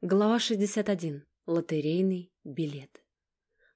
Глава 61. Лотерейный билет.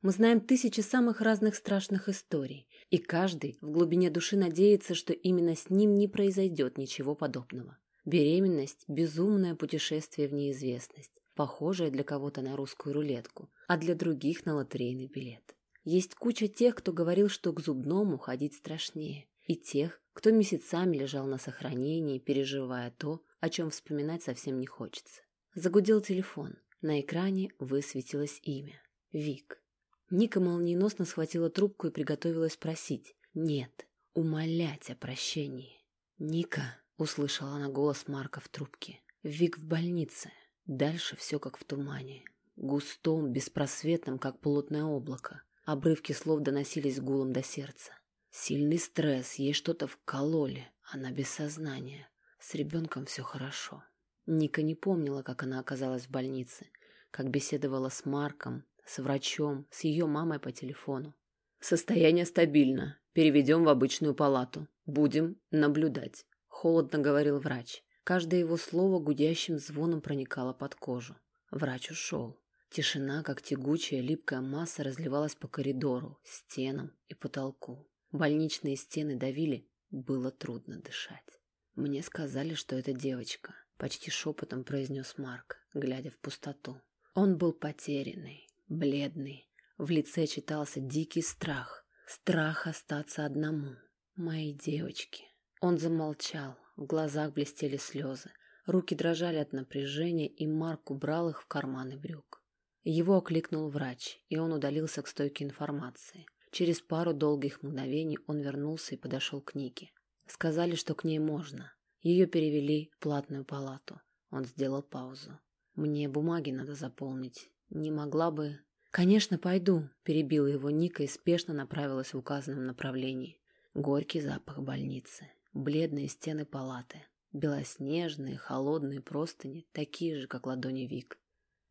Мы знаем тысячи самых разных страшных историй, и каждый в глубине души надеется, что именно с ним не произойдет ничего подобного. Беременность – безумное путешествие в неизвестность, похожее для кого-то на русскую рулетку, а для других на лотерейный билет. Есть куча тех, кто говорил, что к зубному ходить страшнее, и тех, кто месяцами лежал на сохранении, переживая то, о чем вспоминать совсем не хочется. Загудел телефон. На экране высветилось имя. Вик. Ника молниеносно схватила трубку и приготовилась просить. Нет, умолять о прощении. «Ника», — услышала она голос Марка в трубке. «Вик в больнице. Дальше все как в тумане. Густом, беспросветном, как плотное облако. Обрывки слов доносились гулом до сердца. Сильный стресс, ей что-то вкололи, она без сознания. С ребенком все хорошо. Ника не помнила, как она оказалась в больнице, как беседовала с Марком, с врачом, с ее мамой по телефону. «Состояние стабильно. Переведем в обычную палату. Будем наблюдать», — холодно говорил врач. Каждое его слово гудящим звоном проникало под кожу. Врач ушел. Тишина, как тягучая, липкая масса, разливалась по коридору, стенам и потолку. Больничные стены давили, было трудно дышать. Мне сказали, что это девочка почти шепотом произнес Марк, глядя в пустоту. Он был потерянный, бледный. В лице читался дикий страх. Страх остаться одному. Мои девочки. Он замолчал, в глазах блестели слезы. Руки дрожали от напряжения, и Марк убрал их в карманы брюк. Его окликнул врач, и он удалился к стойке информации. Через пару долгих мгновений он вернулся и подошел к Нике. Сказали, что к ней можно. Ее перевели в платную палату. Он сделал паузу. Мне бумаги надо заполнить. Не могла бы... Конечно, пойду, перебила его Ника и спешно направилась в указанном направлении. Горький запах больницы, бледные стены палаты, белоснежные, холодные простыни, такие же, как ладони Вик.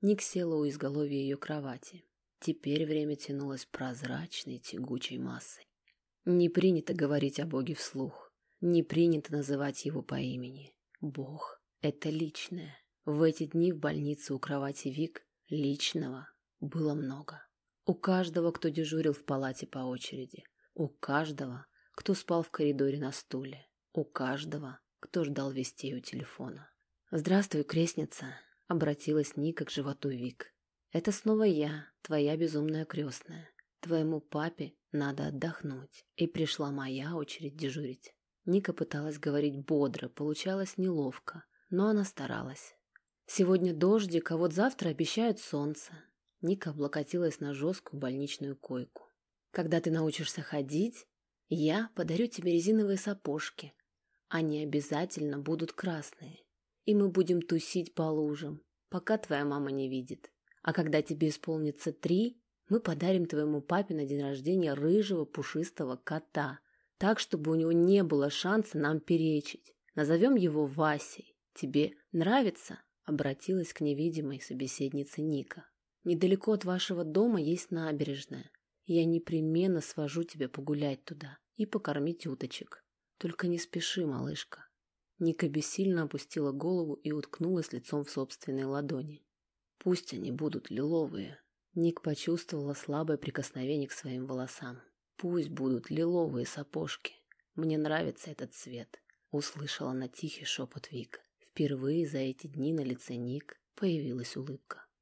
Ник села у изголовья ее кровати. Теперь время тянулось прозрачной, тягучей массой. Не принято говорить о Боге вслух. Не принято называть его по имени. Бог — это личное. В эти дни в больнице у кровати Вик личного было много. У каждого, кто дежурил в палате по очереди. У каждого, кто спал в коридоре на стуле. У каждого, кто ждал вестей у телефона. «Здравствуй, крестница», — обратилась Ника к животу Вик. «Это снова я, твоя безумная крестная. Твоему папе надо отдохнуть, и пришла моя очередь дежурить». Ника пыталась говорить бодро, получалось неловко, но она старалась. «Сегодня дождик, а вот завтра обещают солнце». Ника облокотилась на жесткую больничную койку. «Когда ты научишься ходить, я подарю тебе резиновые сапожки. Они обязательно будут красные. И мы будем тусить по лужам, пока твоя мама не видит. А когда тебе исполнится три, мы подарим твоему папе на день рождения рыжего пушистого кота – так, чтобы у него не было шанса нам перечить. Назовем его Васей. Тебе нравится?» Обратилась к невидимой собеседнице Ника. «Недалеко от вашего дома есть набережная. Я непременно свожу тебя погулять туда и покормить уточек. Только не спеши, малышка». Ника бессильно опустила голову и уткнулась лицом в собственной ладони. «Пусть они будут лиловые». Ник почувствовала слабое прикосновение к своим волосам. Пусть будут лиловые сапожки. Мне нравится этот цвет. Услышала на тихий шепот Вик. Впервые за эти дни на лице Ник появилась улыбка.